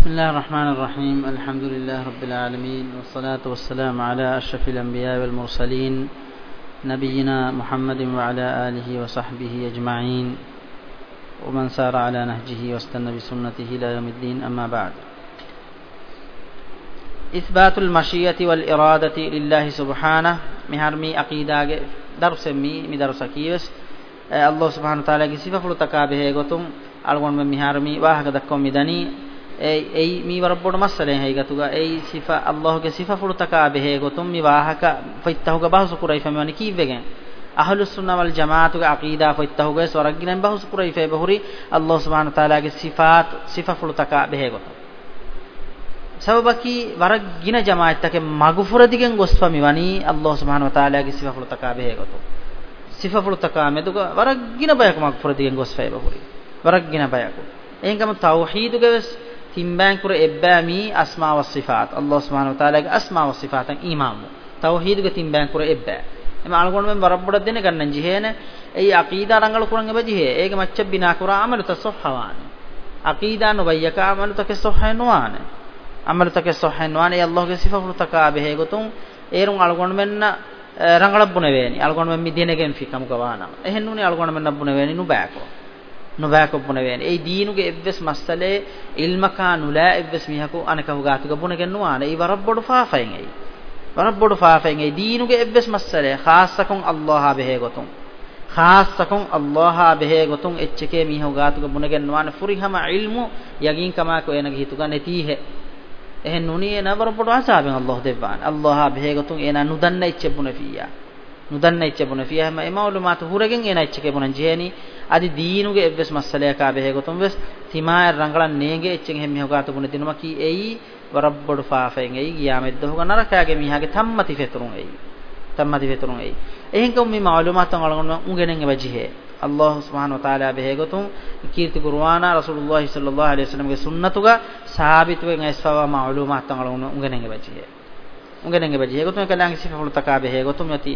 بسم الله الرحمن الرحيم الحمد لله رب العالمين والصلاة والسلام على أشرف الأنبياء والمرسلين نبينا محمد وعلى آله وصحبه أجمعين ومن سار على نهجه واستنى بسنته لا يوم الدين أما بعد إثبات المشيئة والإرادة لله سبحانه مهرمي أقيدا درس مي مدرس كيوس الله سبحانه وتعالى صفة فلتكابه غتم ألغن من مهرمي واحد دكم مدني ei ei mi warabbodu masale hei gatuga ei sifa allah ke sifa fulu takabe he gotum mi wahaka faittahuga bahsu kurai fami wani kivegen ahlus sunna wal jamaatu ga aqida faittahuga swaragina bahsu kurai fe bahuri allah subhanahu taala ke sifat sifa fulu takabe he gotum sababaki waragina jamaat take magufura digen gosfami wani allah subhanahu taala ke sifa fulu takabe he gotum sifa fulu takame duga waragina bayak magufura digen gosfe bahuri waragina bayak engam tauhid ge තිම්බෑන් කුර එබ්බෑමී අස්මා වස් සිෆාත් අල්ලාහ් සුබ්හානහු තාලාගේ අස්මා වස් සිෆාතන් ඊමාමු තවහීදුග තිම්බෑන් කුර එබ්බෑ එම අලකොණ මෙන් වරබ්බඩ දෙන ගන්න ජිහේන ඒ අකීදා රංගල කුරන් එබජිහේ ඒක මච්ච බිනා කුර අමල තසොහවාන අකීදා නොබයක අමල තක සොහනවාන අමල තක සොහනවාන ඒ අල්ලාහ්ගේ සිෆාතුන් තකා බෙහෙ ගොතුන් ඒරුන් අලකොණ මෙන්න රංගලබ්බුන වේනි අලකොණ මෙන් මිදිනගෙන් ෆිකම් ගවානම් එහෙන්නුනේ අලකොණ මෙන් නබ්බුන වේනි නුබෑකෝ නොබෑකොප්පුන වේන ඒ දීනුගේ එව්වස් මස්සලේ ඉල්මකා නුලා එව්වස් මිහකු අනකවගාතු ගබුන ගෙන්නුවාන ඒ වරබ්බොඩු ෆාෆෙන් ඒ වරබ්බොඩු ෆාෆෙන් ඒ දීනුගේ එව්වස් මස්සලේ ખાસකම් අල්ලාහ බෙහෙ ගොතුම් ખાસකම් අල්ලාහ බෙහෙ ගොතුම් එච්චකේ මිහු ගාතු ගබුන ගෙන්නුවාන ෆුරිහම ඉල්මු යගින් කමා කෝ එනගේ හිතු ගන්න තීහෙ එහෙන් නුනිය නවරබ්බොඩු අසාබෙන් අල්ලාහ දෙවාන අල්ලාහ බෙහෙ ගොතුම් එන නුදන්න එච්චපුන ෆියා නුදන්න එච්චපුන ෆියා හැම එමවලු මාතු හුරගෙන් එන එච්චකේ පුනන් ජේනි adi දීනුගේ එවස් මස්සලයකා බෙහෙගොතොම් වෙස් තිමාය රංගලන් නේගේ එච්චෙන් හැම හොගා තුගුණ දිනුම කී එයි වරබ්බඩු ෆාෆෙන් එයි ගියාමෙද්ද හොග නරකයාගේ මීහාගේ තම්මති ෆෙතුරුන් එයි තම්මති ෆෙතුරුන් එයි එහෙන් කම් මේ මාලුමාතන් අලගොන්න උගෙනෙන් එවජිහෙ අල්ලාහ් සුබ්හානහු වතාලා බෙහෙගොතුම් කීර්ති කුර්ආනා රසූලුල්ලාහි සල්ලල්ලාහු අලයිහි වසල්ලම්ගේ සුන්නතුගා සාබිතුවෙන් ඇස්වවා මාලුමාතන් අලගොන්න උගෙනෙන් එවජිහෙ උගෙනෙන් එවජිහෙ ගොතුම් කලංගි සිෆහුල් තකා බෙහෙගොතුම් යති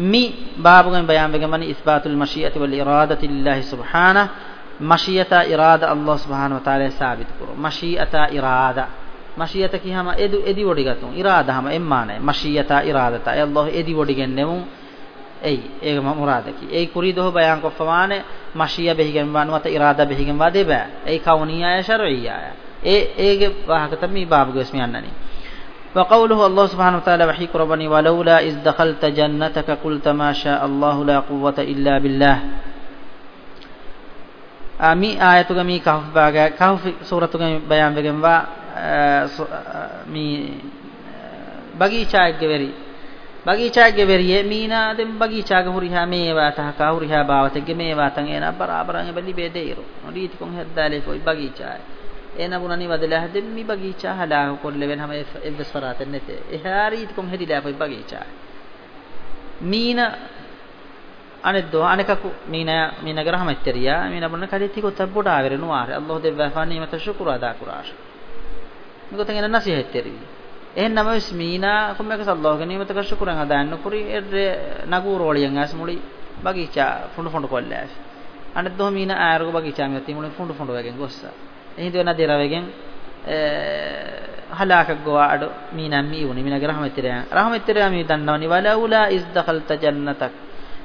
mi babugan bayan begamani isbatul mashiati wal iradati lillahi subhanahu mashiata irada Allah subhanahu wa ta'ala sabit kuro mashiata irada mashiata ki hama edu edi wodigatun irada hama emmane mashiata iradata Allah edi wodigennemu ei ege murada ki ei kurido bayan ko famane mashiya behigen wanwata irada behigen wade ba ei kauniya ya shar'iyya ei ege wahakata mi babugas mi annani وقوله الله سبحانه وتعالى وحي قربني ولولا إذ دخلت جنتك قلت ما شاء الله لا قوة إلا بالله මේ ආයතුග මේ කහ් භාගය කහ් සූරතුග බයම් වෙගෙන්වා මේ බගීචායගේ වෙරි බගීචායගේ වෙරියේ මීනා දෙම් බගීචාග හුරිහා මේවා තහ කහුරිහා භාවතෙගේ මේවා තන් එන බරාබරන් බෙලි බෙදේරු නොදී තිකොන් හැද්දාලේ කොයි බගීචාය enabunani badala hade mi bagicha hala kolle ben hama evs farate nete ehari itkom hedi la foi bagicha meena aneddo anekaku meena meena gara hama itteriya meena bunna kadeti ko tabboda averenu are allah de wafani mata shukru ada kurar miko tengena nasiha itteri ehennama wis meena kumeka sallahu gani mata ka shukran adannu kuri erre naguroliyan as muli bagicha fundu fundu kolle as aneddo meena ayargo bagicha mi ati muli fundu fundu wegen gossa hindu na dirawegen halakak gowa adu minan mi uni minage rahmatirya rahmatirya mi dannawani wala ula iz dakhalta jannatak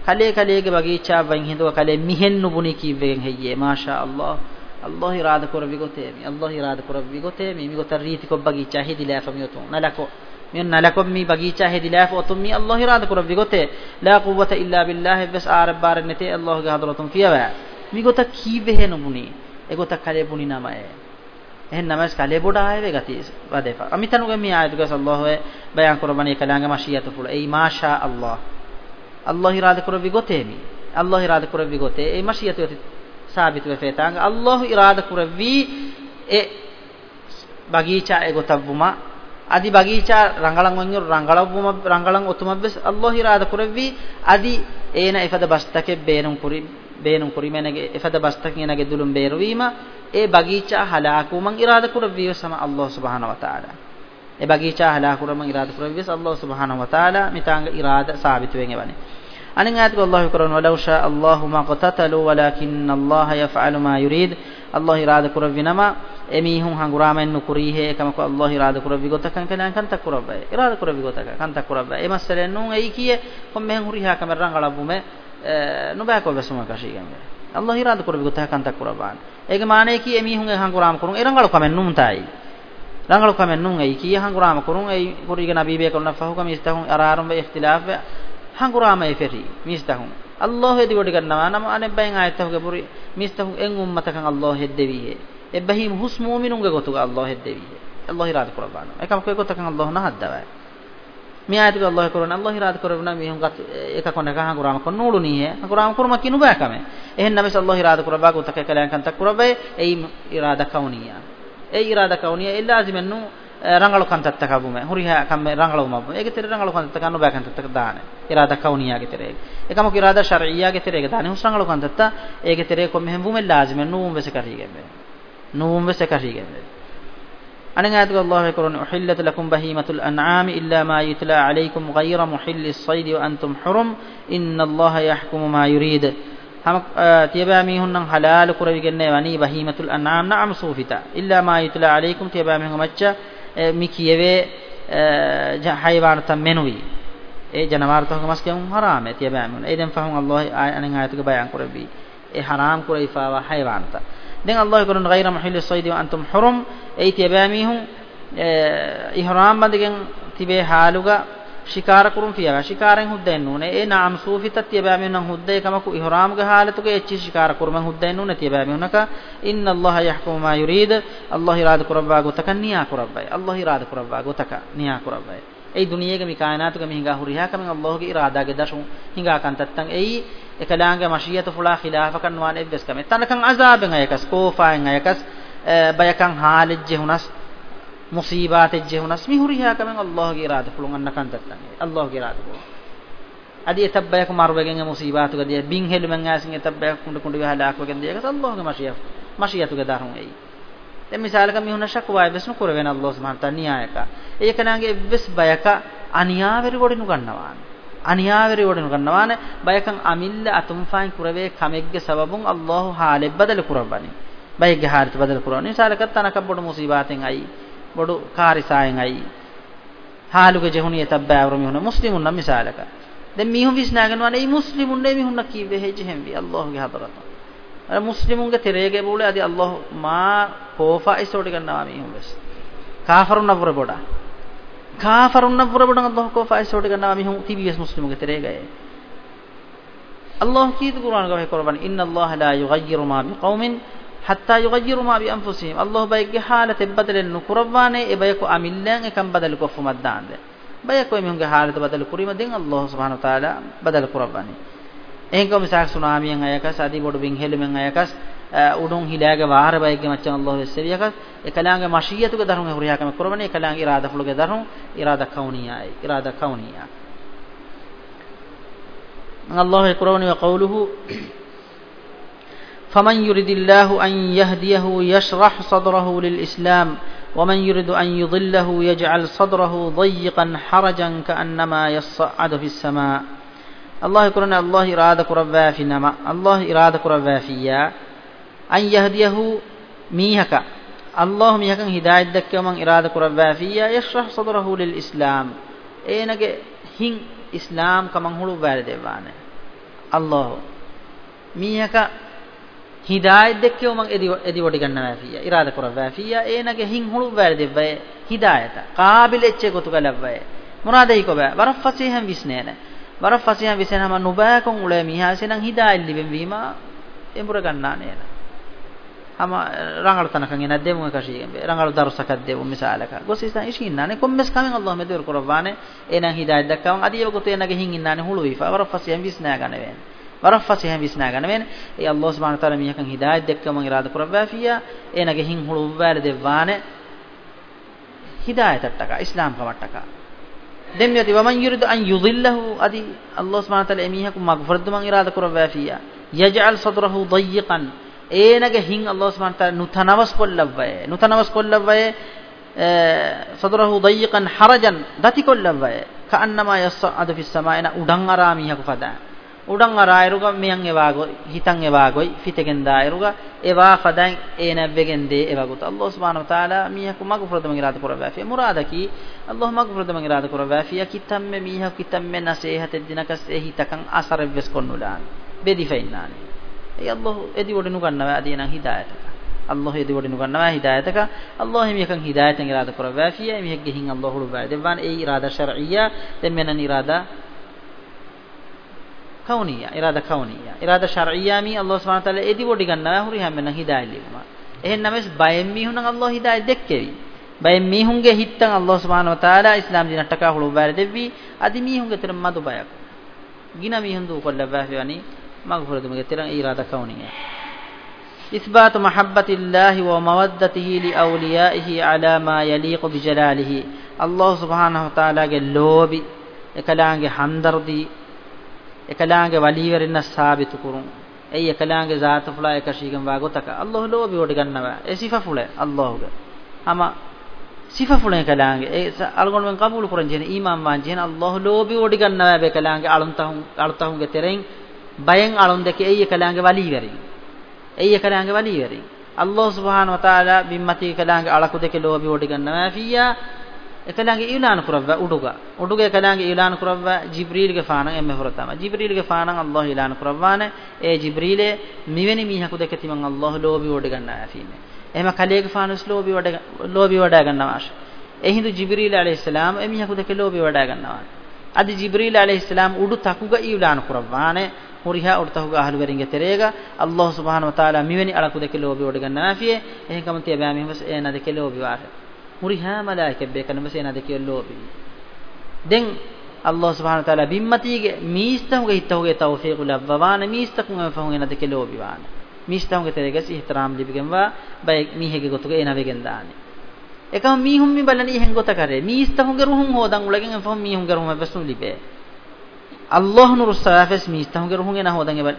kale kale ge bagicha wan hindu kale mihen nubuni kivegen heyye masha allah allah irada koravi gotemi allah irada koravi gotemi mi gotar riti ko bagicha hedila famiotu nalako min nalakum mi bagicha hedilaf otum mi Allah irada kurab bigote la quwwata illa billah bas arab bar nete Allah ge hadratum fiyawa mi gota ki behe numuni එකොතක් කලේ පුනි නමය එහෙන් නමස් කලේ බොඩ ආයවේ ගතිය වදේපා අමිතනුගේ මේ ආයතුක සල්ලාහ් වේ බයන් කරබනේ කලාංග මශියත පුල ඒ මාෂා අල්ලාහ් අල්ලාහ් ඉරාද කරවි ගොතේමි අල්ලාහ් ඉරාද කරවි ගොතේ ඒ මශියත යති සාබිත වේ ෆේතාංග අල්ලාහ් ඉරාද කරවි ඒ බගීචා ඒ ගොතවුමා අදි බගීචා රංගලන් වන්ගේ රංගලවුම රංගලන් ඔතුමබ්බස් අල්ලාහ් ඉරාද කරවි අදි ඒන ඉපද බස්තකේ බේනම් කුරි බේනුම් කුරිමෙනගේ එෆද බස්තකිනගේ දුලුම් බේරවීම ඒ බගීචා හලාකු මං ඉරාදා කුරවිය සම අල්ලාහ් සුබ්හානහු වතාලා ඒ බගීචා හලාකු මං ඉරාදා කුරවිය සම අල්ලාහ් සුබ්හානහු වතාලා මිතාංග ඉරාදා සාබිත වෙන් එවනේ අනින් ආයතක අල්ලාහ් කරන වලව් ෂා අල්ලාහ් මා කතතලු වලාකින් අල්ලාහ් යෆ්අලු මා යුරීද් අල්ලාහ් ඉරාදා කුරවිනම එමිහුන් හංගුරාමෙන් නුකුරීහේ කමක අල්ලාහ් ඉරාදා කුරවි ගොතකන් කලයන් කන්ත කුරබ්බයි ඉරාදා කුරවි ගොතක කන්ත කුරබ්බයි එමස්සලෙන් නුන් එයි කියේ කොම්මෙන් හුරිහා කමරන් ගලබුමේ නුබෑකොල් වෙසම කශීගන්නේ අල්ලාහ් ඉරාද කරබි ගොතහ කන්තක් කරබාන ඒක මානේ කී එමිහුන් එහන් කුරාම කරුන් එරංගල කමෙන් නුම් තායි රංගල කමෙන් නුම් එයි කී එහන් කුරාම කරුන් එයි කුරීග නබී බේ කොල්න ෆහු කම ඉස්තහුන් අරාරම් බේ ඉඛ්තිලාෆ් හන් කුරාම එයි ෆෙරි මිස්තහුන් අල්ලාහ් හෙදි ගොඩ ගන්නවා නම අනේ බෙන් ආයතහුගේ පුරි මිස්තහුන් එන් උම්මතකන් අල්ලාහ් හෙද්දෙවිහේ එබ්බහීම් හුස් මුමිනුන්ගේ ගොතුග අල්ලාහ් හෙද්දෙවිහේ අල්ලාහ් ඉරාද කරබාන ඒකම කේ ගොතකන් අල්ලාහ් නහද්දවයි මේ ආයතක අල්ලාහ් කරන අල්ලාහ් ඉරාද කරන මේ හුඟක් එක කොන එක හඟුරාම කොන නූලුනී ය හඟුරාම කරම කිනු බෑකම එහෙන් නබස් අල්ලාහ් ඉරාද කරබා ගොතක කලයන් කන්තක් කරබේ ඒ ඉරාද කවුනිය ඒ ඉරාද කවුනිය ඒ ලාසිමන්නු රංගල කන්තත් තකබුම හුරිහා කම් රංගලුම ඒක තෙර රංගල කන්තත් ගන්න බෑ කන්තත් තක දාන ඉරාද කවුනියගේ තෙරේ එකම ඉරාද ශරීයාගේ තෙරේ දාන හුස් රංගල කන්තත් ඒගේ තෙරේ කො මෙහෙම් වුම ලාසිමන්නු උඹස කරීගෙබ්බේ නූම් වෙස කරීගෙබ්බේ අනෙන් ආයතක අල්ලාහ් කරන්නේ උහිල්ලත ලකුම් බහීමතුල් අන්ආම් ඉල්ලා මා යුත්ලා අලයිකුම් ගයිර මුහිල්ලිස් සයිදි ව අන්තුම් හුරුම් ඉන්නල්ලාහ යහ්කුමු මා යුරීද් හම තියබෑ මීහුන් නම් හලාල් කරවිගන්නේ වනි බහීමතුල් අන්ආම් නඅම් සූෆිතා ඉල්ලා මා යුත්ලා අලයිකුම් තියබෑ මීහුන් මච්ච මි කියවේ ජහයිවාන තම් මෙනුවි ඒ ජනවාර්තක මස් කියමු හරාම තියබෑ මීහුන් එදෙන් ෆහම් අල්ලාහ් අනෙන් ආයතක බයන් කරවි ඒ හරාම් කරයිෆාවා හයිවාන්තා දැන් අල්ලාහ් කරන ගෛර මහිල්ලි සයිදි වන්තුම් හුරුම් ඒ තිබෑමීහුන් ඉහ්රාම් බඳගෙන් තිබේ හාලුග ශිකාර කුරුම් පියවා ශිකාරෙන් හුද්දෙන් නුනේ ඒ නාම් සූෆිතත් තිබෑමීහුන් නම් හුද්දේ කමකු ඉහ්රාම් ග හාලතුක ඒ චි ශිකාර කුරුමන් හුද්දෙන් නුනේ තිබෑමීහුනක ඉන්න අල්ලාහ් යහ්කුමු මා යුරීද අල්ලාහ් ඉරාද කුරබ්බා ගොතක නියා කුරබ්බයි අල්ලාහ් ඉරාද කුරබ්බා ගොතක නියා කුරබ්බයි ඒ දුනියේක මිකායනාතුක මිහිඟා හුරිහා කමෙන් අල්ලාහ්ගේ ඉරාදාගේ දශුන් හිඟා කන්තත්තන් එයි ekalaange mashiyatu fula khilaafa kan waan eddes kame tanakan azaben ayakas kofaen ayakas bayakan haalejje hunas musibatejje hunas mi huriha kamen allah ge irada pulun annakan tattan allah ge irada pulun adi etabbayak marwegen musibatu gadiya bin helumen asin etabbayak kundu kundu halaak wegen diyakas allah ge mashiyatu mashiyatu ge darun ei දැන් මිසාලක මිහුන ශක්වාය වෙස්නු කරවෙන අල්ලාහ් සුබ්හානහු තාලා න්‍යායක ඒකනාගේ වෙස් බයක අනියාවරි ගොඩිනු ගන්නවා අනියාවරි වඩන ගන්නවාන බයකන් අමිල්ල අතුම්ෆාන් කුරවේ කමෙග්ගේ සබබුන් අල්ලාහ් හාලෙ බදල කුරබනි බයගේ හාරිත බදල කුරවනි සාලකත් තනක බොඩු මුසීබාතෙන් අයි බොඩු කාරිසායෙන් අයි හාලුගේ ජෙහුනි යතබ්බා වරමි හොන මුස්ලිමුන් නම් මිසාලක දැන් මිහුන් විශ්නාගනවා නේ මුස්ලිමුන් නේ මිහුන්න කීවේ හේජෙහෙන් වි අල්ලාහ්ගේ හදරත අර මුස්ලිමුන්ගේ තෙරේගේ බෝලේ අදී අල්ලාහ් මා කෝෆා ඉස්සෝට ගන්නවා මිහුන් වෙස් කාෆරුන් නපුර බොඩා කාෆරුන් නවර බඩන් අල්ලාහ් කෝ ෆයිසෝට ගන්නවා මිහුන් TBS මුස්ලිමුගේ තෙරේ ගයේ අල්ලාහ් කීත කුර්ආන ගවේ කරබන් ඉන්න අල්ලාහ් ලා යුගයිරු මා බිකවුමින් hatta yughayyiru ma bi anfusihim Allah bayge halate badalen nukurwane e eh, bayko amillan ekam eh, badal ko fumaddande bayko mihunge halate badal kurima den Allah subhanahu wa taala badal kurwane එහෙනම් කොහොමද සාක් සුනාමියන් අයකස් අදී බොඩු win හෙලෙමෙන් අයකස් උඩුන් හිලාගේ වාහරබයිගේ මචං අල්ලාහ් වෙස්සරියක එකලාගේ මශියතුගේ දරුන් හුරියාකම කරවන එකලාගේ ඉරාදා ෆුලගේ දරුන් ඉරාදා කවුනියායි ඉරාදා කවුනියා අල්ලාහ් කරවන වකවලුහු فمن يريد الله أن يهديه يشرح صدره للإسلام ومن يريد أن يضله يجعل صدره ضيقا حرجا كأنما يصعد في السماء الله يقولون الله إرادة كربا في نما الله إرادة كربا فيا أن يهديه ميهك الله ميهك هداية دكا من إرادة كربا فيا يشرح صدره للإسلام إينك هين إسلام كمن هلو بالدبانه الله ميهك හිදායත් දෙක්කෝ මං එදි එදි වඩි ගන්නවා ෆියා ඉරාද කරවා ෆියා ඒනගේ හින් හුළු වැරදිවයි හිදායත කාබිල එච්චේ ගොතු කලවයි මොනාදයි කොබෑ වරක් ෆසීහම් විස්නේන වරක් ෆසීහම් විසෙනම නුබෑ කොන් උලේ මිහාසෙනන් හිදායිලි වෙන් වීම එඹුර ගන්නා නේන ama eh, rangal tanakan ina demu kashigen eh, be rangal darusakat demu misalaka gos isan ishi innane kommes kamen allah medur qur'ane enan hidayat dakkawan adiye gote enage hin innane huluifa war fasiyam visna ganawen war fasiyam visna ganawen e allah subhanahu wa taala mihakan hidayat dakkawan irada qur'afiya enage hin huluwale devane hidayatat taka islam kawattaka demme ati waman yuridu an yudhillahu adi allah subhanahu wa taala emihakum magfurduman irada qur'afiya yaj'al sadrahu dayyqan ඒනගේ හින් අල්ලාහ් සුබ්හාන තාලා නුතනවස් කොල්ලවය නුතනවස් කොල්ලවය සදරහු දයිකන් හරජන් දති කොල්ලවය කන්නමා යස්සඅදු ෆිස් සමායන උඩන් අරාමියක පදා උඩන් අරායරුග මියන් එවාගොයි හිතන් එවාගොයි ෆිතෙන් දායරුග එවා ෆදන් ඒනබ්බෙගෙන් දේ එවගුත අල්ලාහ් සුබ්හාන තාලා මියක මග්ෆරදම ඉරාද කරවැෆිය මුරාදකි අල්ලාහ් මග්ෆරදම ඉරාද කරවැෆිය කිතම්මෙ මියහ කිතම්මෙ නසේහතෙ දිනකස් එහිතකන් අසරෙව්ස් කොන්නුලාන බෙදිෆෙන්නානේ ඒ අල්ලාහ් එදි වඩනු ගන්නවා අදිනම් හිදායත අල්ලාහ් එදි වඩනු ගන්නවා හිදායතක අල්ලාහ් මියකන් හිදායතෙන් ඉරාද කරවා ෆිය මියක ගෙහින් අල්ලාහ් උළු බෑදවන් ඒ ඉරාදා ශර්ඊයා දෙමෙනන් ඉරාදා කවුනියා ඉරාදා කවුනියා ඉරාදා ශර්ඊයා මි අල්ලාහ් සුබ්හානහු තාලා එදි වඩි ගන්නවා හුරි හැමෙන් හිදායත් ලියුමා එහෙන්නම බයෙන් මිහුනන් අල්ලාහ් හිදායත් දෙක්කේවි බයෙන් මිහුන්ගේ හිට්ටන් අල්ලාහ් සුබ්හානහු තාලා ඉස්ලාම් දිනට්ටකා හුළු බෑර දෙවි අදි මිහුන්ගේ තර මදු බයක් ගින මිහුන් දු කොල්ලවා හෙවනි مغفرة مقتلا إرادة كونية إثبات محبة الله ومودته لأوليائه على ما يليق بجلاله الله سبحانه وتعالى اللوبي එකලාගේ හන්දර්දී එකලාගේ වලීවරින්න සාබිතු කුරුන් ඒ එකලාගේ ذات ෆුලා එකශීගම් වාගොතක අල්ලාහ් ලෝබි වට ගන්නවා ඒ සිෆා ෆුලා අල්ලාහ්ගේ අම සිෆා ෆුලා එකලාගේ ඒ අල්ගොන් මෙන් කබූල් කරන් ජෙන ඊමාන් වාන් ජෙන අල්ලාහ් ලෝබි වට ගන්නවා බේ එකලාගේ අලුන්තහුන් අලුතහුන්ගේ තෙරෙන් බයෙන් අලොන්දක එයි එකලාංග වලී වෙරින් එයි එකලාංග වලී වෙරින් අල්ලාහ් සුබ්හාන වතාලා බිම්මති එකලාංග අලකු දෙක ලෝබි වඩ ගන්නවා ෆියා එකලාංග ඊලාන කරව උඩුග උඩුග එකලාංග ඊලාන කරව ජිබ්‍රීල් ගේ ෆානන් එමෙ හොරතම ජිබ්‍රීල් ගේ ෆානන් අල්ලාහ් ඊලාන කරවාන ඒ ජිබ්‍රීලේ මිවෙනි මීහකු දෙක තිමන් අල්ලාහ් ලෝබි වඩ ගන්නවා ෆීනේ එහෙම කලේ ගේ ෆානස් ලෝබි වඩ ලෝබි වඩ ගන්නවා ඒ හින්දු ජිබ්‍රීල් අලයිහිස්ලාම් එමීහකු දෙක ලෝබි වඩ ගන්නවා අද ජිබ්‍රීල් අලයිහිස්ලාම් උඩු තකුග ඊලාන කරවානේ muriha urtahuga ahlu geringe terega Allah subhanahu wa taala miweni alaku deke lobi odega nafiye ehen kamati ba mihmas ena deke lobi ware muriha malaike be kanmas ena deke lobi den Allah subhanahu wa taala bimmatige miistahuga hittahuga tawfiqul abwana miistakunga fahu ena deke lobi wane miistahuga terega si ihtiram libigenwa bay mihege gotuga ena vegen daane ekam mihum mi balani hen gota kare miistahuga ruhun hodan ulagen fahu mihum garuhum basum libe අල්ලාහ් නුරු සාෆස් මිස්තහුගේ රුහුන් එන හොදන් එබල්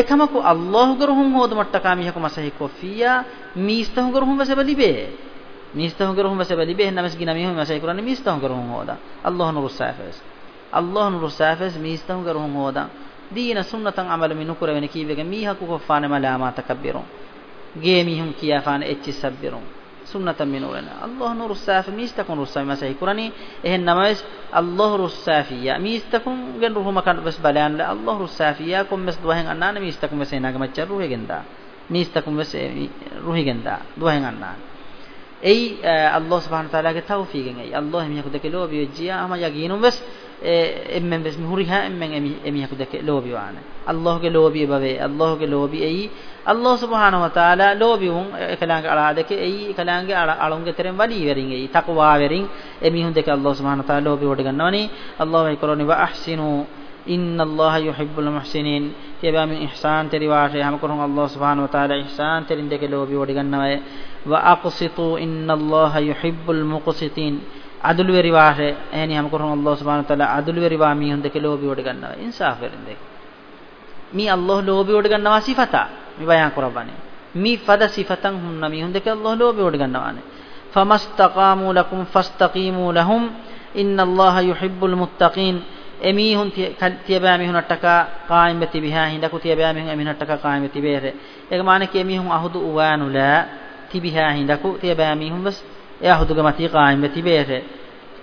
ඒකමකු අල්ලාහ්ගේ රුහුන් හොදමට්ට කාමිහක මසහි කොෆියා මිස්තහුගේ රුහුන් වසබලිබේ මිස්තහුගේ රුහුන් වසබලිබේ එන්නමස් ගිනමිහුන් මසහි කරන්නේ මිස්තහුගේ රුහුන් හොදා අල්ලාහ් නුරු සාෆස් අල්ලාහ් නුරු සාෆස් මිස්තහුගේ රුහුන් හොදා දීන සුන්නතන් අමල මිනුකර වෙන කීවෙක මීහකු කොෆානේ මලාමා තකබ්බිරුන් ගේ මිහුන් කියාෆාන එච්චි සබ්බිරුන් sunnatan min ulana allah nur saafi mistakun russa masahi qurani ehen namais allah russafiya mistakun gen ruhu makan bas balan la allah russafiya kum mes duhen annan mistakun mes ena gamach ruhe genda mistakun mes ruhe genda duhen annan ei allah subhanahu wa taala ge tawfiqen ei allah mi khudake lo biyo jiya ama yaginum bas එම්මෙන් වෙස් මිහුරිහා එම්මෙන් එමිහකු දෙක ලෝබි වාන අල්ලාහගේ ලෝබි බවේ අල්ලාහගේ ලෝබි එයි අල්ලාහ සුබ්හානහු වතාලා ලෝබි වුන් එකලංග අලා දෙක එයි එකලංග අලුන්ගේ තරම් වලි වෙරින් එයි තක්වා වෙරින් එමිහුන් දෙක අල්ලාහ සුබ්හානහු වතාලා ලෝබි වට ගන්නවනේ අල්ලාහ කරෝනි වා අහ්සිනු ඉන්න අල්ලාහ යුහිබ්බුල් මුහ්සිනින් තියබමින් ඉහ්සාන් තරි වාෂේ හැම කරුන් අල්ලාහ සුබ්හානහු වතාලා ඉහ්සාන් තරින් දෙක ලෝබි වට ගන්නවය වා අක්සිතු ඉන්න අල්ලාහ යුහිබ්බුල් මුක්සිතින් අදුළු වෙරිවාහ එහෙනි හැම කරන අල්ලාහ් සුබ්හානහු තාලා අදුළු වෙරිවා මී හොඳක ලෝභියෝඩ ගන්නවා ඉන්සාෆ් වෙරින්දේ මී අල්ලාහ් ලෝභියෝඩ ගන්නවා සිෆතා මේ බයන් කරවන්නේ මී ෆද සිෆතන් හුන්න මී හොඳක අල්ලාහ් ලෝභියෝඩ ගන්නවානේ ෆමස්තකාමු ලකුම් ෆස්තකීමු ලහුම් ඉන්නල්ලාහ යුහිබ්බුල් මුත්තකීන් එමීහුන් තියබෑ මිහුනට ටකා කායිම් වෙති විහා හිඳකු තියබෑ මිහුන් එමිනට ටකා කායිම් වෙති බේරේ ඒක මානේ කිය මිහුන් අහුදු උවානුලා තිබිහා හිඳකු තියබෑ මිහුන් වස් yahuduga mati qaim beti bere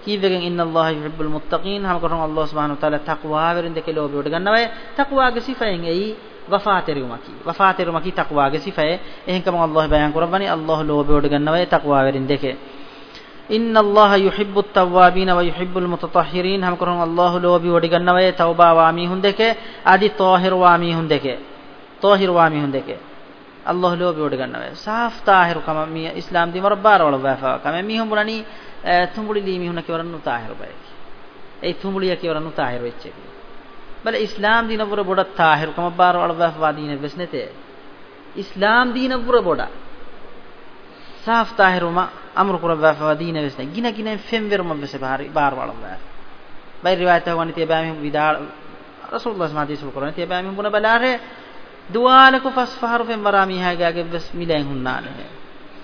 kivegen inna allaha yuhibbul muttaqin ham koron allah subhanahu wa taala taqwa verinde ke lobe od gannawa taqwa ge sifayen ei wafateru maki wafateru maki taqwa ge sifaye ehen kam allah bayan korabani allah lobe od gannawa taqwa verinde ke inna allaha yuhibbut tawwabin wa yuhibbul mutatahhirin ham koron allah lobe od gannawa tawba wa mi hundeke adi tahir wa mi hundeke tahir wa mi hundeke الله لو بيود غنوا صاف طاهر كما مي اسلام دي مربار ولا وفا كما مي هم بلاني تمبلي لي مي هنك ورنو طاهر باي اي تمبلي يك ورنو طاهر ويچي بل اسلام دي نبر بودا طاهر كما بار ولا وفا دين بسنته اسلام دي نبر بودا صاف طاهر ما امر قر وفا دين بسنه گنا گنا فم ورم بس بار بار ولا وفا باي روايته ونتي بامي ودار رسول الله صلى الله عليه وسلم قرانه تي بامي بنا بلاره දුවාලකු ෆස්ෆහරුෆෙන් වරාමීහාගයාගේ බිස්මිලෙන් හුන්නානේ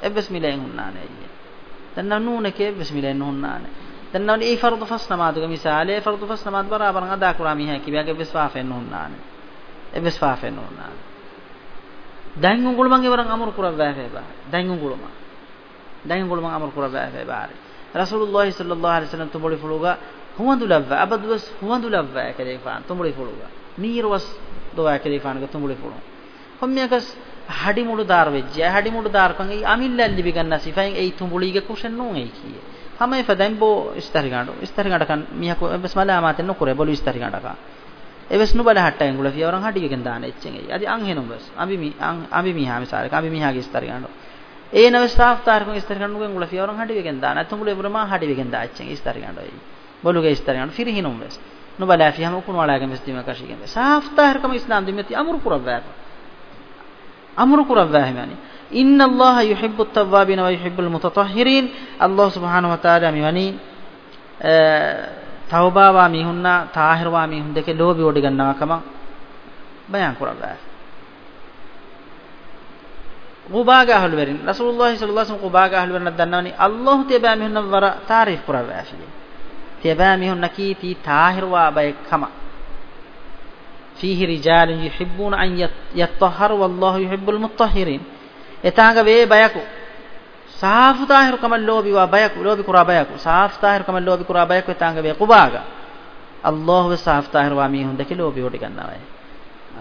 ඒ බිස්මිලෙන් හුන්නානේ දැන් නූනකේ බිස්මිලෙන් හුන්නානේ දැන් නෝන ඒ ෆර්දු ෆස් නමාදුක මිසාලේ ෆර්දු ෆස් නමාද බරාබර අදා කුරාමීහා කියාගේ බිස්වාෆෙන් හුන්නානේ ඒ බිස්වාෆෙන් හුන්නානේ දැන් උගුල මගේ වරන් අමර කුරවෑ වේබා දැන් උගුල මා දැන් උගුල මං අමර කුරවෑ වේබා රසූලුල්ලාහි සල්ලල්ලාහු අලයිහි වසල්ලම් තුඹලි ෆලුගා හුවඳුලව්වා අබදුස් හුවඳුලව්වා කලේ ෆාන් තුඹලි ෆලුගා නීරවස් දෝවා කෙලිකානක තුඹුලි පුළු කොම්මියකස් හඩි මුඩු දාර වෙජ්ජය හඩි මුඩු දාර කංගි අමිල්ලල්ලි බිගන්න සිෆයින් ඒ තුඹුලිගේ කුෂන් නෝ ඒ කී තමයි ෆදෙන් බෝ ඉස්තරිගාඩු ඉස්තරිගාඩකන් මියකෝ බස්මලා මාතෙන් නොකරේ බලු ඉස්තරිගාඩකා එවස් නුබල හට්ටෙන් ගුල ෆියවරන් හඩියකින් දාන එච්චෙන් ඒ අදි අං හෙනුම් බස් අබි මි අබි මි හාමි සාරක අබි මි හාගේ ඉස්තරිගාඩු ඒ නව ස්ථාප්තාරකන් ඉස්තරිගාඩුගෙන් ගුල ෆියවරන් හඩියකින් දාන තුඹුලේ වරම හඩියකින් දාච්චෙන් ඉස්තරිගාඩු ඒ බලුගේ ඉස්තරිගාඩු ෆිරි හිනුම් බස් නොබලා ෆිහම උකුණ වලාගේ මිස්තිම කශිගෙන් සාෆ්තාහරකම ඉස්ලාම් දෙමෙති අමරු කුරවෑ අමරු කුරවෑ يعني ان الله يحب التوابين ويحب المتطهرين الله سبحانه وتعالى මෙවැනි තවබාවා මිහුන්නා තාහිරවා මිහුන් දෙකේ ලෝභي ඔඩ ගන්නවා කම බයන් කුරවෑ ගුබාග අහල් වෙරින් රසූලුල්ලාහි සල්ලල්ලාහු අලයිහි වසල්ලම් ගුබාග අහල් වෙරින් දන්නවනේ අල්ලාහ් තේ බෑ මිහුන්නා වර තාරිෆ් කුරවෑ ෆියේ තියබෑ මිහුන් නකීති තාහිරවා බය කම ෆීහි රිජාලුන් යුහිබ්බුන අන් යත්තහරු වල්ලාහු යුහිබ්බුල් මුත්තහිරින් එතාග වේ බයකු සාෆු තාහිරු කමල් ලෝබිවා බයකු ලෝබි කුරා බයකු සාෆ් තාහිරු කමල් ලෝබි කුරා බයකු එතාග වේ කුබාග අල්ලාහ් වේ සාෆ් තාහිරුවා මිහුන් දකි ලෝබි හොටි ගන්නවයි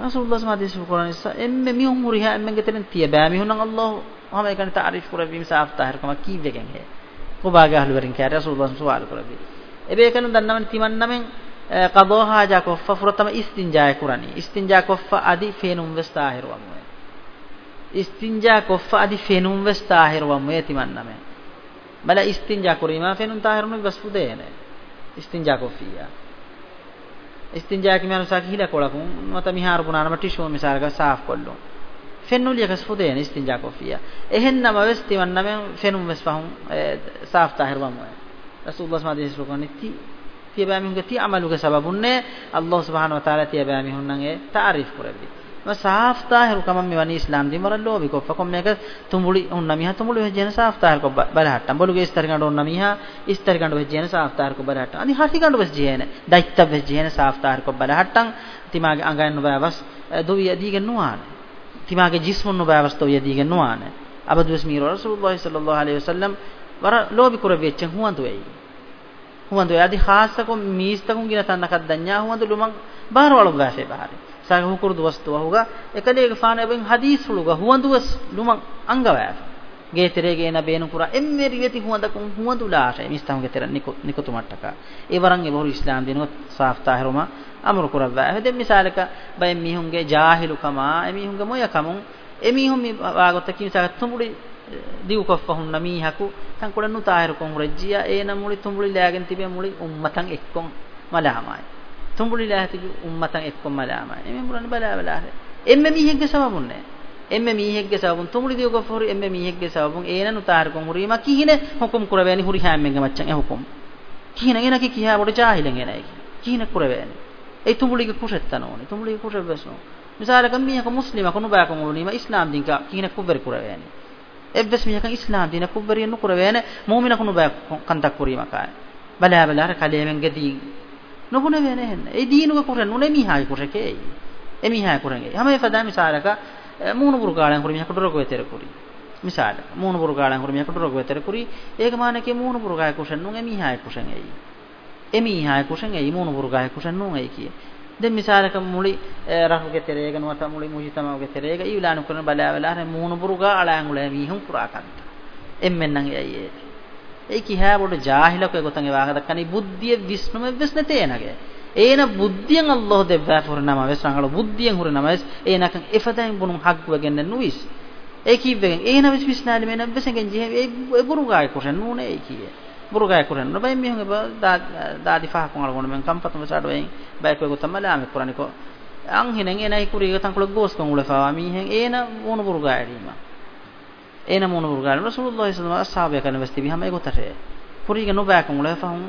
රසූලුල්ලාහ් සමාදේශ කුරාන ඉස්ස එම්මෙ මිහුන් මුරිහා එම්මෙ ගෙතෙන් තියබෑ මිහුන් නම් අල්ලාහ් වහම ඒකන තාරිෆ් කරවීම සාෆ් තාහිරුකම කීවෙගෙන් හේ කුබාග අහලු වරින් කෑ රසූලුල්ලාහ් සුවාල් කරවී එබේකන දන්නවන තිමන්නමෙන් කදෝ හාජා කොෆ්ෆා ෆුරතම ඉස්තින්ජාය කුරණි ඉස්තින්ජා කොෆ්ෆා අදි ෆේනුම් වෙස් තාහිරවම් වේ ඉස්තින්ජා කොෆ්ෆා අදි ෆේනුම් වෙස් තාහිරවම් වේ තිමන්නමෙන් බල ඉස්තින්ජා කුරීමා ෆේනුම් තාහිරම වස්පුදේන ඉස්තින්ජා කොෆියා ඉස්තින්ජා කිමන සකිහිල කොලකුන් මත මිහාර පුනානම ටිෂෝ මිසාරක සාෆ් කොල්ලෝ ෆෙන්නුලිය ගස්පුදේන ඉස්තින්ජා කොෆියා එහෙන්නම වෙස් තිමන්නමෙන් ෆේනුම් වෙස් පහුම් සාෆ් තාහිරවම් වේ Rasulullah sallallahu alaihi wasallam ti තියබෑමි හුඟ තිය අමලුක සබබුන්නේ අල්ලාහ් සුබ්හානහු වතාලා තියබෑමි හුන්නගේ තාරිෆ් කරෙද්දි ම සාෆ්තාහිරු කමම් මෙවනි ඉස්ලාම් දිමර ලෝබි කොප්ප කොම් මේක තුඹුලි උන්න මිහ තුඹුලි වෙජන සාෆ්තාහිරු කොබ්බ බලහට්ටම් බොලුගේ ඉස්තර ගන්න උන්න මිහ ඉස්තර ගන්න වෙජන සාෆ්තාහිරු කොබ්බ බලහට්ටම් අනි හටි ගන්න වෙස් ජීන දයිත්ත වෙජන සාෆ්තාහිරු කොබ්බ බලහට්ටම් තිමාගේ අඟයන් නොබෑවස් දොවිය දීගෙන නුවාන තිමාගේ ජිස්මුන් නොබෑවස් දොවිය දීගෙන නුවාන අබදුස් මීර රසූලුල්ලාහි සල්ලල්ලාහු අලයිහි වසල්ලම් wara lobi kurawecchen huwandu ei huwandu yadi khassa ko miistakun gina tannakat danya huwandu luman bahar walu gafe bahari saga hukur du wastu huga ekade ek faane ben hadis huluga huwandu was luman angawaf ge terege na benu kura emme riyati huwanda kun huwandu laashe miistam ge teran niko niko tumattaka e waran e bohur islam dinu saaf tahiruma amru kurawwa hede misalaka bay mihunge jahilu kama emihunge moya kamun emihun mi wagotta kimsa tumbudi ದಿವುಕಫಹುನ್ನ ಮೀಹಕು ತಂ ಕೊಡನ್ನು ತಾಯರುಕೊಂ ರಜ್ಜಿಯ ಏನ ಮುಳಿ ತುಂಬುಳಿ ಲಾಗನ್ ತಿಬೆ ಮುಳಿ ಉಮ್ಮತಂ ಎಕ್ಕೊಂ ಮಲಾಮಾಯ ತುಂಬುಳಿ ಲಾಹತಿಗೆ ಉಮ್ಮತಂ ಎಕ್ಕೊಂ ಮಲಾಮಾಯ ಎಮ್ಮೆ ಮುರನ್ ಬಲಾವಲಾರೆ ಎಮ್ಮೆ ಮೀಹೆಗ್ಗೆ ಸಬಬುನ್ನೆ ಎಮ್ಮೆ ಮೀಹೆಗ್ಗೆ ಸಬಬುನ್ ತುಂಬುಳಿ ದಿವುಕಫಹುರು ಎಮ್ಮೆ ಮೀಹೆಗ್ಗೆ ಸಬಬುನ್ ಏನನು ತಾಯರುಕೊಂ ಹುರಿಮ ಕಿಹಿನೆ ಹುಕುಂ ಕುರವೇನಿ ಹುರಿ ಹ್ಯಾಮ್ಮೆಂಗೆ ಮಚ್ಚಂ A ಹುಕುಂ ಕಿಹಿನೆ ಏನಕ್ಕೆ ಕಿಹಾ ಬೊಡ ಜಾಹಿಲೆಂ ಏನೈಗೆ ಕಿಹಿನೆ ಕುರವೇನಿ ඒ තුඹුලිගේ කුෂෙත්තනෝනේ තුඹුලිගේ කුෂෙබ්බස්නෝ මිසාලකම් මීහක මුස්ලිම කනුබෑකම උළුනීම ඉස්ලාම් දින්ක කින කුබරි කුරවෑනේ එබ්බස් මියකන් ඉස්ලාම් දින කුබ්බරියන් නුකුර වේන මූමිනකුණු බය කන්දක් කුරීම කාය බලා බලාර කලයෙන් ගදී නොහුන වේන හෙන්න ඒ දීනුක කුරන් උනේ මිහායි කුරකේ එමිහායි කුරන්ගේ හැම එපදා මිසාලක මූණු පුරු කාලයන් කුරීම කුඩරක වේතර කුරී මිසාල මූණු පුරු කාලයන් කුරීම කුඩරක වේතර කුරී ඒක මානකේ මූණු පුරු කාය කුෂන් නුන් එමිහායි කුෂන් එයි එමිහායි කුෂන් එයි මූණු පුරු කාය කුෂන් නුන් එයි කියේ දැන් මිසාරක මුලි රහුගේ තෙරේග නුවත මුලි මුජිතමවගේ තෙරේග ඊලානු කරන බලාවලා රේ මූණු පුරුගා අලාංගුල වීහුම් පුරා කන්ත එම්මෙන් නම් එයි ඒ ඒ කිහා බොඩ ජාහිලක ගොතන් ඒ වාග දක්කනි බුද්ධිය විස්නුම විස්න තේනගේ ඒන බුද්ධියෙන් අල්ලාහ දෙවෑ පුරනම වෙස්සංගල බුද්ධියෙන් හුරනමස් ඒනකන් එපතෙන් බුණුම් හක් වගෙන්න නුයිස් ඒ කිව්වෙන් ඒන විස් විස්නාලි මෙන්න වෙසෙන් ජී ඒ බුරුගායි කුෂන් නුනේ ඒ කියේ buruga kuren no bay mihun ba da difah ko ngal gon men kam patum sa do en bay ko gutam la am qurani ko ang hinen ena ikuri ga tan ko gos ko ngule fa mi hen ena mon buruga edi ma ena mon buruga rasulullah sallallahu alaihi wasallam ashab ya kan wasti bi ham ego tare puri ga no bay ko ngule fa hun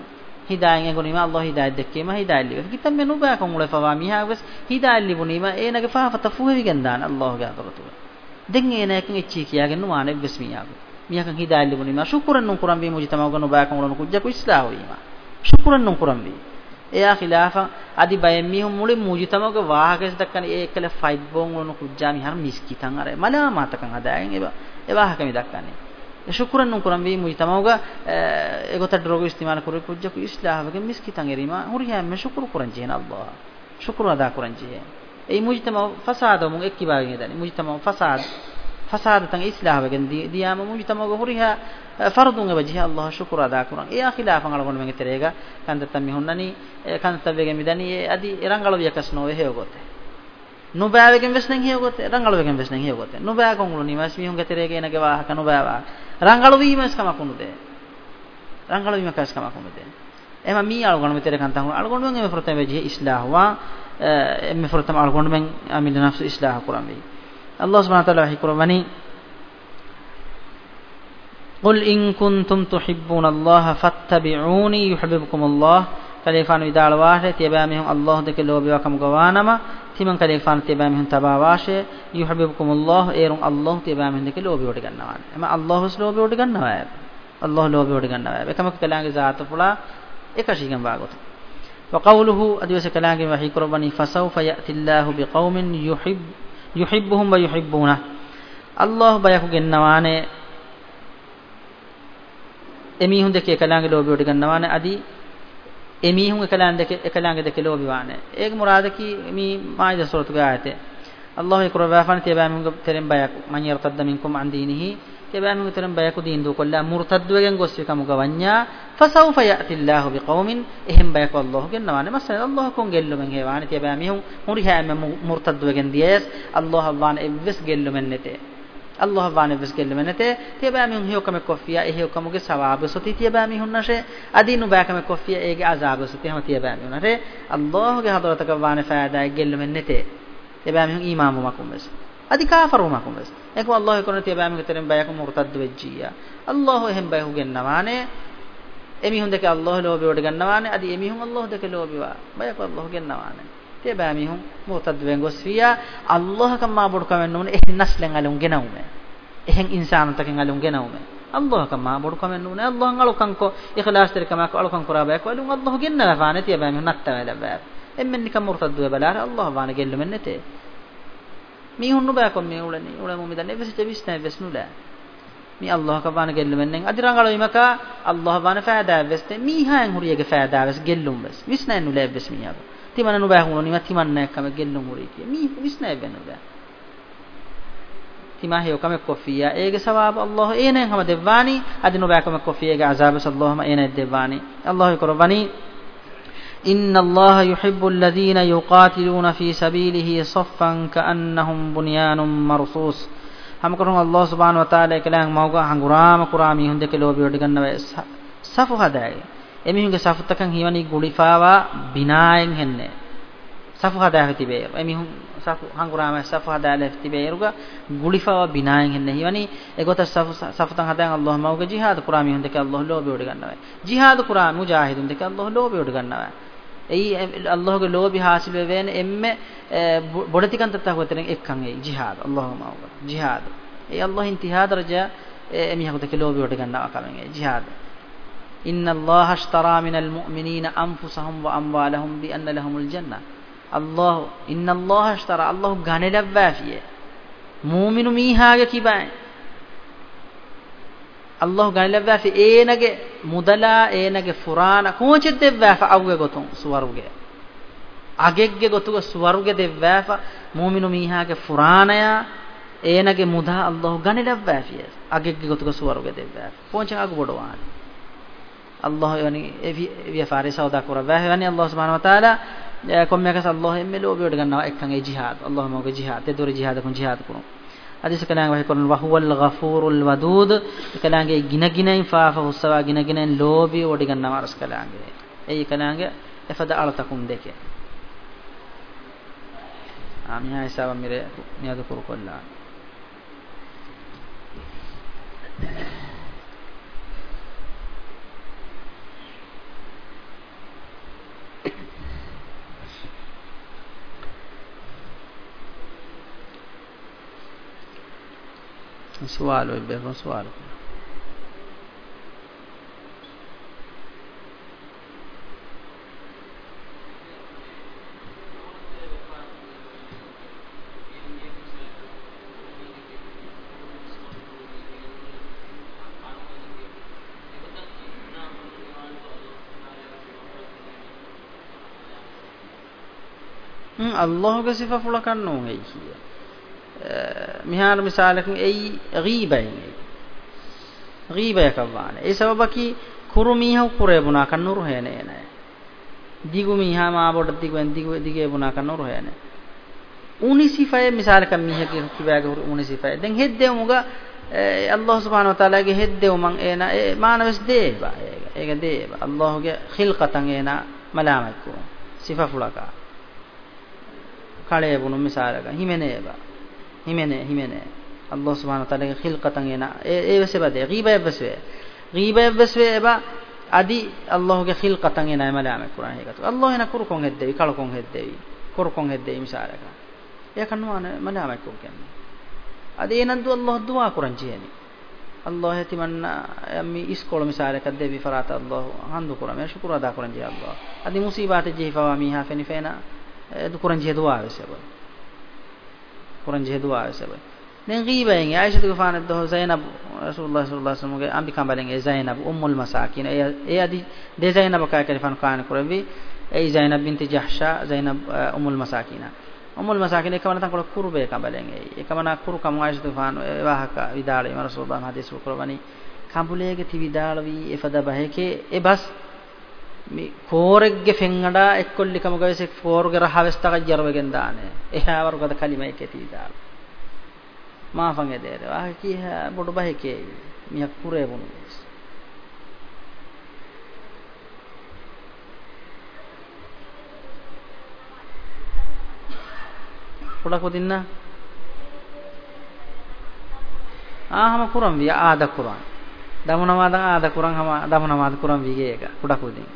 hidayen ego nima allah hidayat dekke ma hidayat li kitam men no bay ko ngule fa mi ha wes hidayat li bunima ena ga fa fa tafu wi gandan allah ga to den ena ken ichi kiya gen no ane bismiya miyakan hidayah libunima shukran nun kuran bi mujtama ganu ba kan ulun kujja ku islah hoima shukran nun kuran bi eya khilafa adi bayem mi muli mujtama ge wahakes dakkan e ekle fight bon ulun kujja mi har miskitan are mala matakan hadayen eba eba hakami dakkane shukran nun kuran bi mujtamauga egota drogo istimal kore kujja ku islahawage miskitan erima huriya me shukru kuran jena allah shukru ada kuran je ei mujtamau fasad mun ekkibage dani mujtamau fasad فساد تن إسلام بكن دي ديام مجتمع غوريها فرض وجه الله شكر أدا كران إيه خلاف عن غلون من تريجا كان تتمي هنني كان تبيك ميداني أدي إرانغلو يكسنو هي وقته නුබෑවකින් වෙස් නැන් හියගොත රංගලවකින් වෙස් නැන් හියගොත නුබෑ කොංගුළු නිවාස් මිහුන් ගැතරේගේ නගේ වාහක නුබෑවා රංගලු වීමස් කමකුණු දෙ රංගලු වීම කස් කමකුණු දෙ එහම මී අලගොණ මෙතර කන්තන් අලගොණ මෙන් මේ ප්‍රතම වෙජි ඉස්ලාහවා මේ ප්‍රතම අලගොණ මෙන් අමින නෆ්ස් ඉස්ලාහ කුරම් වෙයි Allah SWT hikurmani قل إن كنتم تحبون الله فاتبعوني يحببكم الله كليفان ودال واشه تبامهم الله دك لو بيوكم غوانما تيمن كليفان تبامهم تبا واشه يحببكم الله ايرون الله تبامهم دك لو بيوت ගන්නවා එම الله ස් ලෝ බියෝට الله ලෝ බියෝට ගන්නවා එකම කලාගේ ذات පුලා එක ශීගම් වාගොත وقوله ادوس كلاغي وحي قربني فسوف ياتي الله بقوم يحب يحبهم ويحبونه الله බයකු ගෙන්නවානේ එමීහුන් දෙකේ එකලාගේ ලෝභියට ගන්නවානේ අදී එමීහුන් එකලාන් දෙකේ එකලාගේ දෙකේ ලෝභිවානේ ඒක මුරාදකි මේ මායිද සූරතුගේ ආයතේ الله يكرر فانت يبا منكم ترم بيك من يرتد منكم عن دينه එබෑම විතරම් බයකු දින්දු කොල්ලා මුර්තද්වගෙන් ගොස් විකමු ගවඤ්ඤා ෆසෞෆ යති ල්ලාහ් බිකවමින් එහෙම් බයකු අල්ලාහ් ගෙන් නවානේ මස අල්ලාහ් කොන් ගෙල්ලුමෙන් හේවානේ තියබෑ මිහුන් මුරිහාම මුර්තද්වගෙන් දියස් අල්ලාහ් වාන එවස් ගෙල්ලුමෙන් නැතේ අල්ලාහ් වාන එවස් ගෙල්ලුමෙන් නැතේ තියබෑ මිහුන් හේකම කොෆියා එහෙ කොමුගේ සවාබ සොති තියබෑ මිහුන් නැෂේ අදීනු බයකම කොෆියා ඒගේ අසාබ සොති හැම තියබෑ මිහුන් නැරේ අල්ලාහ්ගේ හදවතක වාන ෆෑදා ගෙල්ලුමෙන් නැතේ තියබෑ මිහුන් ඊමාමු මකුම්බස් අදි කාෆර් වුමකුම් බස් ඒකම අල්ලාහ් කරන තිය බෑම ගතරෙන් බයකම මුර්තද්ද වෙජ්ජියා අල්ලාහ් එහෙන් බය හුගෙන්නවානේ එමිහුන් දෙක අල්ලාහ් ලෝභය වඩ ගන්නවානේ අදි එමිහුන් අල්ලාහ් දෙක ලෝභිවා බයක අල්ලාහ් ගෙන්නවානේ තිය බෑමිහුන් මුර්තද්ද වෙන් ගොස්වියා අල්ලාහ් කම්මා බොඩ කවෙන්න උනේ එහෙන් නස්ලෙන් අලුන් ගෙනවුමේ එහෙන් ඉන්සානතකෙන් අලුන් ගෙනවුමේ අල්ලාහ් කම්මා බොඩ කවෙන්න උනේ අල්ලාහ් අලුකන්කෝ ඉඛලාස් දෙකමක අලුකන් කරා බයක අලුන් අල්ලාහ් ගෙන්නවානේ තිය බෑමිහුන් නත්තවල බෑ එම්මෙන් නිකම් මුර්තද්ද වෙබලාර අල්ලාහ් වාන ගෙල්ලු මෙන්නතේ මීහුන්නු බෑකොම් මේ උලනේ උල මොමිදන්නේ වෙස් දෙවිස් නැ වෙස් නුලා මේ අල්ලාහ කවාන ගෙල්ලෙමන්නේ අදිරංගල ඉමකා අල්ලාහ වන ෆෑදා වෙස් තේ මීහායන් හුරියගේ ෆෑදා වෙස් ගෙල්ලුම් වෙස් විස් නැ නුලා වෙස් මීහා තිමන නුබෑ හුනෝ නිවා තිමන් නැ කම ගෙල්ලුම් හුරිය කිය මී විස් නැ වෙන නුලා තිමා හේ ඔකම කොෆියා ඒගේ සවාබ අල්ලාහ ඒනෙන් හැම දෙවානි අදිනු බෑ කම කොෆියාගේ අසාබ සල්ලාහම ඒනෙ දෙවානි අල්ලාහ කරවනි إن الله يحب الذين يقاتلون في سبيله صفا كأنهم بنيان مرصوس هم كرهم الله سبحانه وتعالى كلاه موغا هنغرام قرامي هند كلو بيوت ගන්නවයි සෆු හදායි එමිහුගේ සෆුතකන් හිවනි ගුලිපාවා බිනායෙන් හෙන්නේ සෆු හදාගෙන තිබේ එමිහු සෆු හංගුරාම සෆු හදාලා තිබේ රුග ගුලිපාවා බිනායෙන් හෙන්නේ හිවනි එගොත සෆු සෆුතන් හදාගෙන අල්ලාහ මවගේ ජිහාද කුරාමි හුන්දක අල්ලාහ ලෝබියොඩ ගන්නවයි ජිහාද කුරාන් මුජාහිදුන් දෙක අල්ලාහ ලෝබියොඩ ගන්නවයි ei Allah ge lobi hasil veven emme bodatikan tatta hotenen ekkan ei jihad Allahumma wa jihad ei Allah intihad raja emi hakuta ke lobi ot ganna akamen ei jihad inna Allah ashtara minal mu'minina anfusahum wa amwalahum bi anna lahumul janna Allah inna Allah ashtara Allah ganela vafiye mu'minu mihaage kibai Allah ganela vafi enage මුදලා ඒනගේ ෆුරාන කෝචෙද් දෙවෑෆ අවුගේ ගොතුන් ස්වර්ගය අගෙග්ගේ ගොතුග ස්වර්ගය දෙවෑෆ මූමිනු මීහාගේ ෆුරානය ඒනගේ මුදා අල්ලාහ් ගනිලවෑෆිය අගෙග්ගේ ගොතුග ස්වර්ගය දෙවෑෆ පොන්චන් අග බොඩවාන අල්ලාහ් යනි එවිය ෆාරිසවදා කරවෑ යනි අල්ලාහ් සුබ්හානහු වතාලා කොම්මකස අල්ලාහ් එම්මෙලෝ ඔබට ගන්නවා එක්කන් ඒ ජිහාද් අල්ලාහ් මොගේ ජිහාද් ඒ දොර ජිහාද් කොන් ජිහාද් කරනවා hadis kalang wahi korun wahuwal ghafurul wadud kalange ginaginain faafa hussawa ginaginain lobi odi ganna maras kalange ei kalange efada alatakum deke amiha isaba mire niyadu kurkolla Thank you. Consuelo, Iber Consuelo. se සිෆා පුලකන්න ඕනේ කියලා. මිහාල මිසාලකින් එයි ගීබයින් ගීබයක් අවාන ඒ සබබකි කුරු මීහ කුරේබුනා කන්නුරු හේනේ නෑ දිගු මීහා මාබොඩ දිගුෙන් දිගු දිගේ බුනා කන්නුරු හේනේ උනිසිෆය මිසාලක මීහ කිවැග උනිසිෆය දැන් හෙද්දේ මුගා අල්ලාහ් සුබ්හානහු තාලාගේ හෙද්දේ මං එන ඒ මානවස් දේවා ඒක දේවා අල්ලාහ්ගේ ඛිල්කතන් එන මලාමයිකෝ සිෆා ෆුලකා කලේ බුනු මිසාලක හිමනේවා himene himene Allah subhanahu wa ta'ala khilqatan yana e e besebade ghiba beswe ghiba beswe eba adi Allahge khilqatan yana emalame Qur'an hekatu Allah yana kurkon heddevi kalkon heddevi kurkon heddevi misaraka yakannu ana malame kurken adi enandu Allah dua Qur'an jeni Allah heti manna ammi iskolo misaraka devi farata Allah handu Qur'an me shukura da Qur'an je Allah adi musibate je fawami ha feni fena du Qur'an je dua besebade قرآن جهدوا عائشة بين نين غيبة يعني عائشة تقفان الدهو زينب رسول الله صلى الله عليه وسلم قام بكم بلين زينب أم المساكين أي دي, دي زينب كاي كريفان قرآن قرآن بي أي زينب بنت جحشة زينب أم المساكين أم المساكين كمان تنقل كربة كم بلين أي كمان كرو كم عائشة تقفان واهك ودار إمام رسول الله حديث بكرباني كم بلين كتي ودار وي إفدا بهيك إيه بس මේ කෝරෙග්ගේ ෆෙන්ගඩා එක්කොල්ලිකම ගවසේ කෝරුගේ රහවස්තක ජරවගෙන් දානේ එහා වර්ගද කලිමයි කෙටි දාල මාෆන් ඇදේර වාහ කීහ බොඩු බහකේ මියක් පුරේ වුණු පොඩක් වදින්න ආහම කුරම් විය ආද කුරම් දමනවාද ආද කුරම් හම දමනවාද කුරම් විගේ එක පොඩක් වදින්න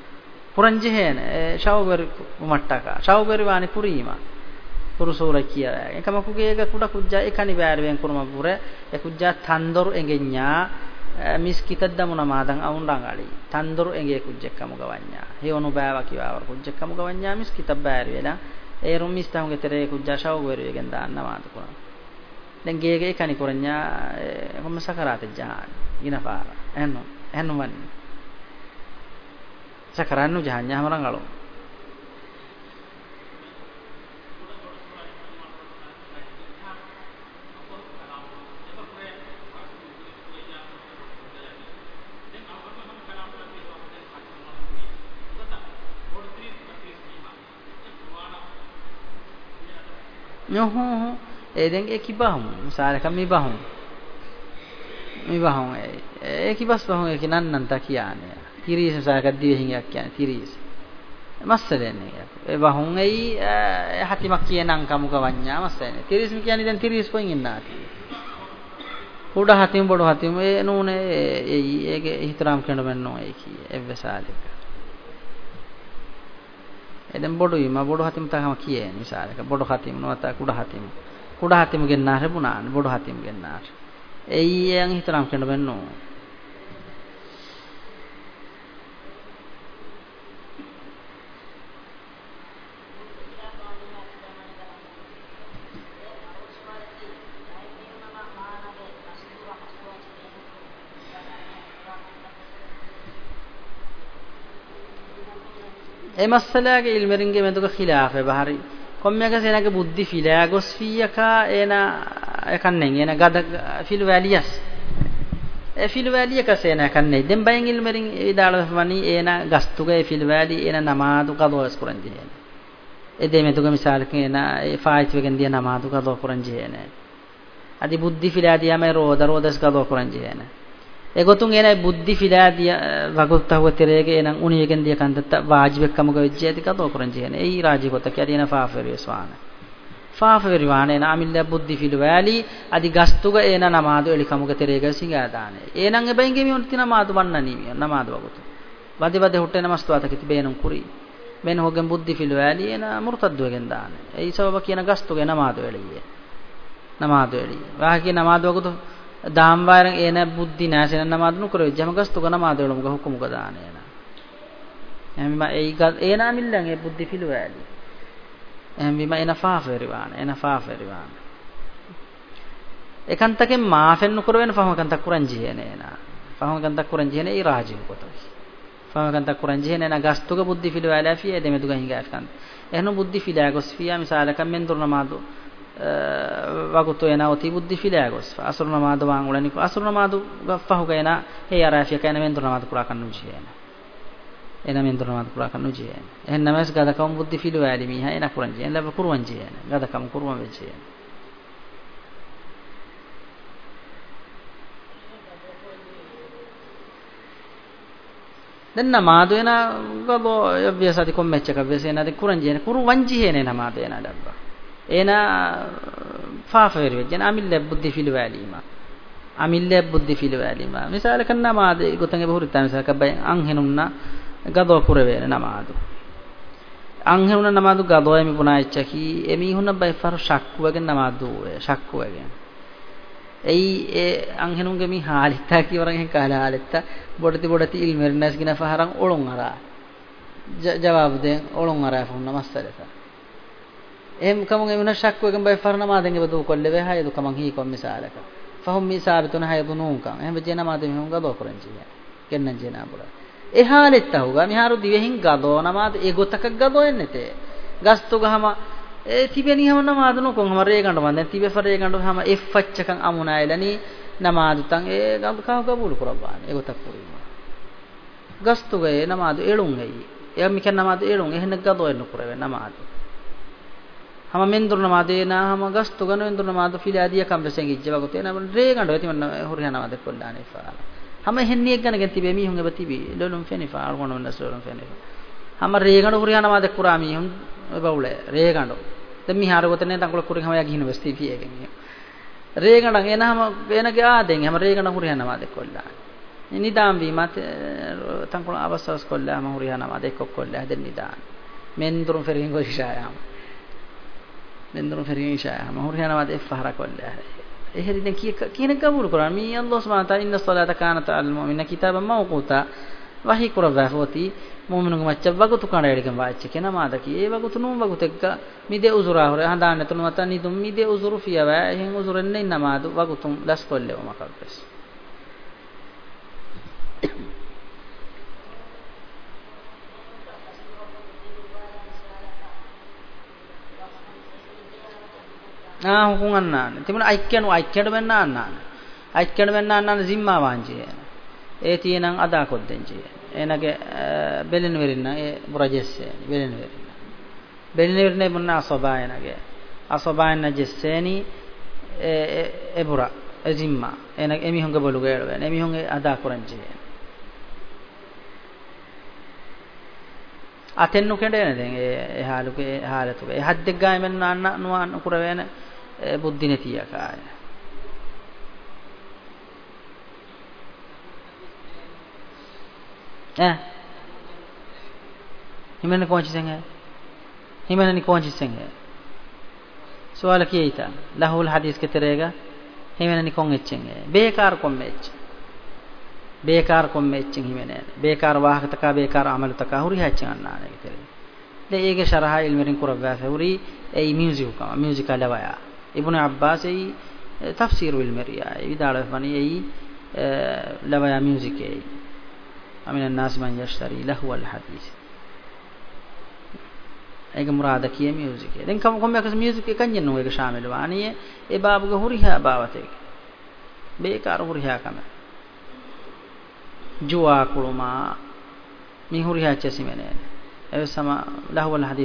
පුරංජහේන ශවගරි මට්ටක ශවගරි වානි පුරීම පුරුසෝර කියා එකමකුගේ එක කුඩ කුජ්ජා එකනි බෑරවෙන් කුරුම පුර ඒ කුජ්ජා තන්දොරු එඟෙඤ්ඤා මිස්කිතද්ද මුන මාදන් අවුන්ඩන් අලි තන්දොරු එඟේ කුජ්ජෙක්කම ගවඤ්ඤා හේවනු බෑවා කිවාව කුජ්ජෙක්කම ගවඤ්ඤා මිස්කිත බෑරවෙලා ඒ රුම් මිස්තමුගේ තරේ කුජ්ජා ශවගරි ගෙන් දාන්න මාද කුරා දැන් ගේගේ එකනි කුරඤ්ඤා කොම්ම සකරාත ජාන ඉනපාර එන්නු එන්නු වන්නේ చక్రాన్ని నువ్వు జహన్యాహం గలవు Nyoho, edeng eh, ekibahum, misalnya kami bahum, mi bahum, eh, eh, ekibas bahum ekinan nantakian ya. තිරීස සාකත් දිවහිඟයක් කියන්නේ තිරීස මස්සදෙන්නේ ඒ වහුන් ඇයි හතිමක් කියනං කමුක වඤ්ඤා මස්සදෙන්නේ තිරීස කියන්නේ දැන් තිරීස පොයින් ඉන්නා උඩ හතිම බඩ හතිම ඒ නෝනේ ඒ ඒක හිතරම් කරන බන්නෝ ඒ කිය එව්වසාලික එදෙන් බඩු වීම බඩ හතිම තකම කියන්නේ විසාලක බඩ හතිම නොත කුඩ හතිම කුඩ හතිම ගෙන්නා හබුණා බඩ හතිම ගෙන්නා ඒ යන් හිතරම් කරන බන්නෝ ඒ මස්සලාගේ ඉල්මරින්ගේ මෙතුක ඛිලාෆේ බහරි කොම්මයක සේනගේ බුද්ධි ෆිලාගොස් ෆියකා එන එකන්නේ එන ගද ෆිල් වැලියස් ඒ ෆිල් වැලියක සේන එකන්නේ දෙම් බයෙන් ඉල්මරින් ඉදාලා ෆමනි එන ගස්තුගේ ෆිල් වැලි එන නමාදු කදෝස් කුරන්ජේ ඒ දෙ මෙතුක මිසාලකින් එන ඒ ෆායිච් වෙකන් දිය නමාදු කදෝ කුරන්ජේ නේ අදි බුද්ධි ෆිලාදියාමේ රෝද රෝදස් කදෝ කුරන්ජේ නේ egotun enai buddhi fida diya vagutta huwa terege enan unigen diya kantatta vajibekkamu gojje ati kato koranji ene ei raji gota kya dina faaferi eswana faaferi wane na amilla buddhi filu wali adi gastuga ena namadu elikamu ge terege singa daane enan ebenge mi unti namadu wannani mi namadu vagutu bade bade hutte namastwata kiti beenun kuri men hogen buddhi filu wali ena murtaddu gen daane ei sababa kiyana gastuga namadu eliye namadu eliye waha kiyana namadu vagutu දාම්වාරං ඒන බුද්ධි නැසෙන නමාදනු කරේ ජමගස්තු ගන මාදවලම ගහුකුම ගදාන ඒන එම් බා ඒ ගත් ඒනා මිල්ලන් ඒ බුද්ධි පිළුවෑලි එම් බිම එන ෆාෆෙරිවාන එන ෆාෆෙරිවාන ඒකන්තකේ මාෆෙන්නු කරවෙන ෆහමකන්ත කුරංජියන ඒනා ෆහමකන්ත කුරංජියන ඒ රාජින් කොතයි ෆහමකන්ත කුරංජියන එන ගස්තුක බුද්ධි පිළුවෑලා ෆිය දෙමෙදුගහින් ගාස්කන්ත එහෙනු බුද්ධි ෆිලා ගොස් ෆියා මිසාලකම් මෙන් දුර්නමාදෝ wagutu ena oti buddhi filagos fa asr namadu wan ulani ko asr namadu gaffahu gaina he arafiya kana men namadu kura kannu jiyena ena men namadu kura kannu jiyena en namas gada kam buddhi filu alimi ha ena kuran jiyena la kurwan jiyena gada kam kurwan be jiyena දැන් නමාද වෙන ගබෝ යව්‍යසති කොම්මෙච්චක වෙසේනද කුරංජේන කුරු වංජි හේනේ නමාද වෙන ඩබ්බා එනා ෆාෆිර් වෙජන අමිල්ල බුද්ධි ෆිලවැලීමා අමිල්ල බුද්ධි ෆිලවැලීමා මිසාල කන්න නමාද ගොතංගේ බහුරිතා මිසාක බයි අන් හෙනුන්න ගදෝ පුර වේන නමාදු අන් හෙනුන නමාදු ගදෝ එමි පුනාච්චකි එමි හුන බයි ෆර ශක්කුවගෙන් නමාදු ශක්කුවගෙන් එයි ඒ අන් හෙනුන්ගේ මි හාලිතා කිවරන් හේ කාලා හාලිතා බොඩති බොඩති ඉල්මර්නස් ගින ෆහරන් ඔලොන් අරා ජවාබ් දෙන් ඔලොන් අරා ෆොන්න මස්සලසා em kamun em nashak ko gambay farna ma denge badu kolle be haydu kamun hi kom misalaka fahum misalatun haydunun kan em bejena ma de mihun gado koranji kennan jena bura e halet tahuga miharu divehin gado namad e gotak gado ennete gastu gahama e tibeni hama namadunu kon hama re gandu mande tibe fare gandu hama e facchakan amuna elani namadu tan e gandu kahu gabulu kurabban e gotak kurima gastu gaye namadu elun gayi e mikan namadu elun ehne gado ennu kurave namadu hama mendurna madena hama gastu ganu endurna madu filadiya kambesen gijjewa gotena ban re gandu eti man huriyana madu kollane faala hama henniyek gana gen tibe mi hunge batibi lolum feni faal gonu nas lolum feni hama re gandu huriyana madu kurami hun bawle re gandu දැන් මිහාර ගොතනේ දඟල කුරින් හැම යගින වෙස්ති පියගෙන් රේගණ එනහම වෙනගේ ආදෙන් හැම රේගණ හුරියනවා දෙකොල්ලා නිදාම් වී මත තංගුණ අවස්ථස් කොල්ලා මහුරියනවා දෙකොක්කොල්ලා හැදෙන් නිදාන් මෙන් දුරුම් ෆෙරින් ගොෂායම් bendrum feringisha mahur yanawad e fahra kollah ehri den ki kina kabul quran mi allah subhanahu wa ta'ala inna salata kanat al mu'minina kitaban mawquta wahi kurava hoti mu'minu macca bagutu kana edigam wacce kena mada ki e bagutu num bagutekka mide uzura hore handan tun mata ni dum mide uzuru fiya wa hen uzurenne namadu bagutum las kolle umakabes Thank you. ආ හුකුන් අන්නාන තිබුණ අයික්කණු අයික්කඩ වෙන්න අන්නාන අයික්කඩ වෙන්න අන්නාන සිම්මා වාංජේ ඒ තියෙනම් අදා කොද්දෙන්ජේ එනගේ බෙලින වෙරින්න ඒ මුරජස්සේ බෙලින වෙරින්න බෙලින වෙරින්නේ මොන අසබායනගේ අසබායන ජස්සේනි ඒ ඒ පුරා එසිම්මා එනග එමිහුන්ගේ බොළු ගෑල වෙන එමිහුන්ගේ අදා කරන්ජේ අතෙන් නුකඩ එන දැන් ඒ හාලුකේ හාලතුක ඒ හද්දෙක් ගායමෙන් නාන්න නුවන් කුර වෙන බුද්ධි නැති ආකාරය. ඈ හිමන කොහොමද සංගය? හිමනනි කොහොමද සංගය? සුවල කී ඊතා. ලහුල් හදීස් ke terega හිමනනි කොන් එච්චෙන්ගේ. බේකාර කොම් මෙච්ච. බේකාර කොම් මෙච්චෙන් හිමනේ. බේකාර වාහකතකා බේකාර අමලතකා හුරි හැච්චන්නානේ කියලා. දැන් ඒකේ ශරහා ඉල්මරින් කුරව්වාස හුරි ඒ මියුසික් කම මියුසික් අලවයා. ابن عباس اي تفسير المريا اي دار فني اي لبايا ميوزيك اي من الناس من يشتري لهو الحديث ඒක මුරාද කිය මියුසික් එක. දැන් කම කොම්බයක මියුසික් එකක් යන්න ඕක ශාමිල වාණියේ ඒ බාබුගේ හුරිහා බාවතේ. බේකාර හුරිහා කම. ජුවා කුළුමා මේ හුරිහා චසිමනේ. ඒ සම ලහවල් හදීස්